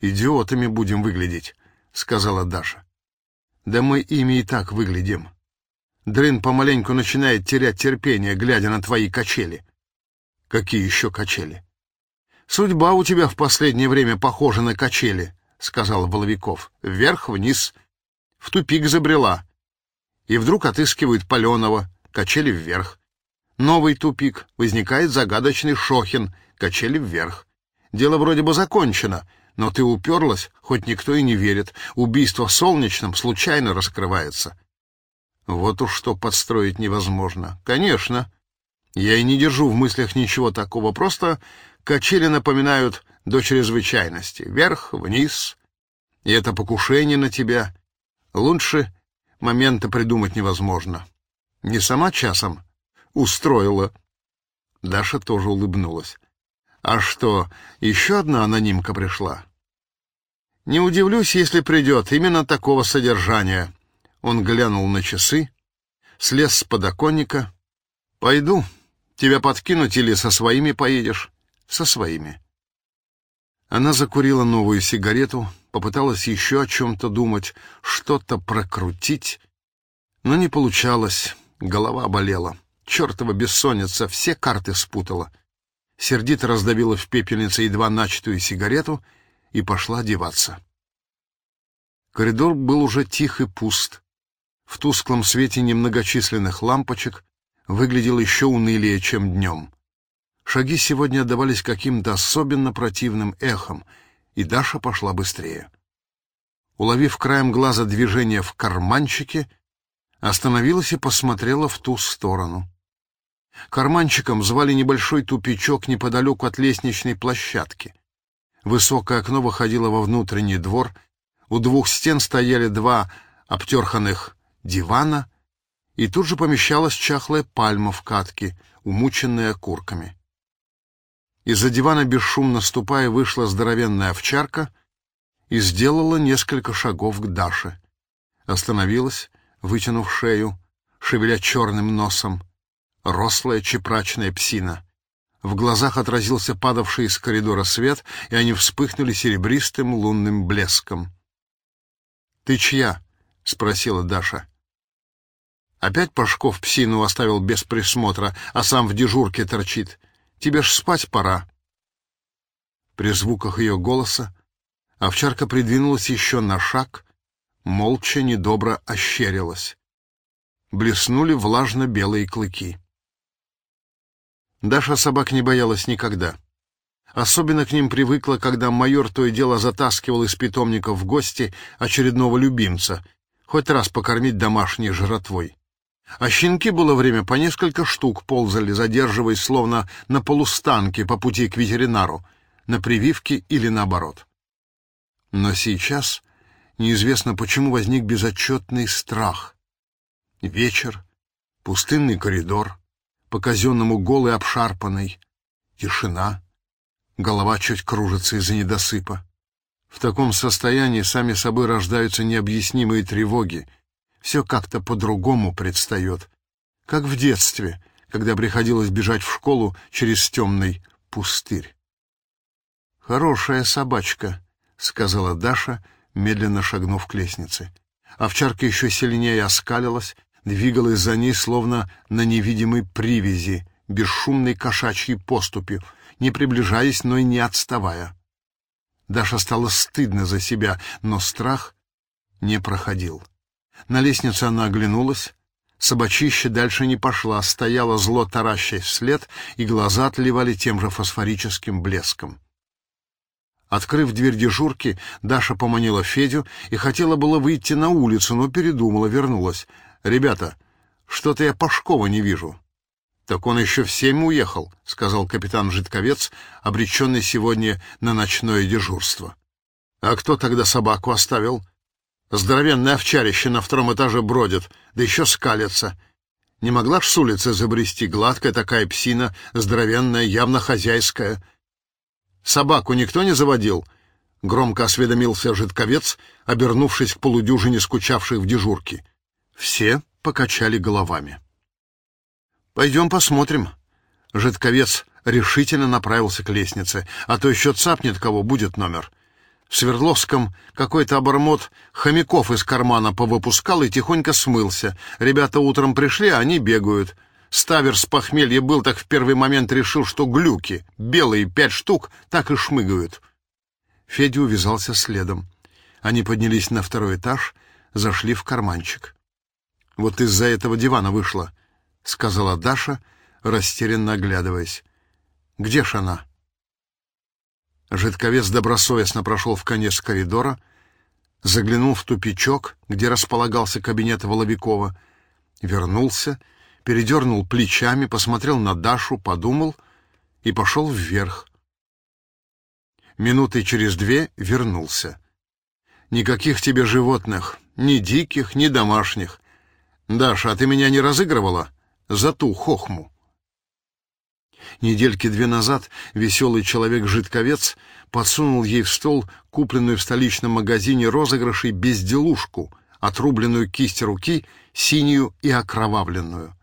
«Идиотами будем выглядеть», — сказала Даша. «Да мы ими и так выглядим. Дрын помаленьку начинает терять терпение, глядя на твои качели». «Какие еще качели?» «Судьба у тебя в последнее время похожа на качели», — сказал Воловиков. «Вверх-вниз. В тупик забрела. И вдруг отыскивают Паленова. Качели вверх. Новый тупик. Возникает загадочный Шохин. Качели вверх. Дело вроде бы закончено, но ты уперлась, хоть никто и не верит. Убийство в Солнечном случайно раскрывается. Вот уж что подстроить невозможно. Конечно. Я и не держу в мыслях ничего такого, просто качели напоминают до чрезвычайности. Вверх, вниз. И это покушение на тебя. Лучше момента придумать невозможно. Не сама часом устроила. Даша тоже улыбнулась. А что, еще одна анонимка пришла? Не удивлюсь, если придет именно такого содержания. Он глянул на часы, слез с подоконника. Пойду. Тебя подкинуть или со своими поедешь? Со своими. Она закурила новую сигарету, попыталась еще о чем-то думать, что-то прокрутить, но не получалось, голова болела. Чертова бессонница все карты спутала. Сердито раздавила в пепельнице едва начатую сигарету и пошла одеваться. Коридор был уже тих и пуст. В тусклом свете немногочисленных лампочек выглядел еще унылее, чем днем. Шаги сегодня отдавались каким-то особенно противным эхом, и Даша пошла быстрее. Уловив краем глаза движение в карманчике, остановилась и посмотрела в ту сторону. Карманчиком звали небольшой тупичок неподалеку от лестничной площадки. Высокое окно выходило во внутренний двор, у двух стен стояли два обтерханных дивана, и тут же помещалась чахлая пальма в катке, умученная окурками. Из-за дивана бесшумно ступая вышла здоровенная овчарка и сделала несколько шагов к Даше. Остановилась, вытянув шею, шевеля черным носом. Рослая чепрачная псина. В глазах отразился падавший из коридора свет, и они вспыхнули серебристым лунным блеском. «Ты чья?» — спросила Даша. Опять Пашков псину оставил без присмотра, а сам в дежурке торчит. Тебе ж спать пора. При звуках ее голоса овчарка придвинулась еще на шаг, молча недобро ощерилась. Блеснули влажно-белые клыки. Даша собак не боялась никогда. Особенно к ним привыкла, когда майор то и дело затаскивал из питомника в гости очередного любимца, хоть раз покормить домашней жратвой. А щенки было время по несколько штук ползали, задерживаясь словно на полустанке по пути к ветеринару, на прививке или наоборот. Но сейчас неизвестно почему возник безотчетный страх. Вечер, пустынный коридор, по-казенному голый обшарпанный, тишина, голова чуть кружится из-за недосыпа. В таком состоянии сами собой рождаются необъяснимые тревоги — все как-то по-другому предстает, как в детстве, когда приходилось бежать в школу через темный пустырь. «Хорошая собачка», — сказала Даша, медленно шагнув к лестнице. Овчарка еще сильнее оскалилась, двигалась за ней, словно на невидимой привязи, бесшумной кошачьей поступью, не приближаясь, но и не отставая. Даша стало стыдно за себя, но страх не проходил. На лестнице она оглянулась. Собачище дальше не пошла, стояла зло таращаясь вслед, и глаза отливали тем же фосфорическим блеском. Открыв дверь дежурки, Даша поманила Федю и хотела было выйти на улицу, но передумала, вернулась. «Ребята, что-то я Пашкова не вижу». «Так он еще в семь уехал», — сказал капитан Житковец, обреченный сегодня на ночное дежурство. «А кто тогда собаку оставил?» Здоровенное овчарище на втором этаже бродит, да еще скалится. Не могла ж с улицы забрести гладкая такая псина, здоровенная, явно хозяйская. Собаку никто не заводил? Громко осведомился жидковец, обернувшись к полудюжине скучавших в дежурке. Все покачали головами. «Пойдем посмотрим». Жидковец решительно направился к лестнице, а то еще цапнет кого, будет номер. В Свердловском какой-то обормот хомяков из кармана повыпускал и тихонько смылся. Ребята утром пришли, а они бегают. Ставер с похмелья был, так в первый момент решил, что глюки, белые пять штук, так и шмыгают. Федя увязался следом. Они поднялись на второй этаж, зашли в карманчик. «Вот из-за этого дивана вышла», — сказала Даша, растерянно оглядываясь. «Где ж она?» Жидковец добросовестно прошел в конец коридора, заглянул в тупичок, где располагался кабинет Воловикова, вернулся, передернул плечами, посмотрел на Дашу, подумал и пошел вверх. Минуты через две вернулся. «Никаких тебе животных, ни диких, ни домашних. Даша, а ты меня не разыгрывала? За ту хохму?» Недельки две назад веселый человек-жидковец подсунул ей в стол купленную в столичном магазине розыгрышей безделушку, отрубленную кисть руки, синюю и окровавленную.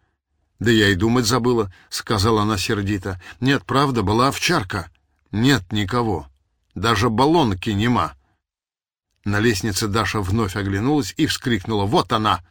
«Да я и думать забыла», — сказала она сердито. «Нет, правда, была овчарка. Нет никого. Даже баллонки нема». На лестнице Даша вновь оглянулась и вскрикнула. «Вот она!»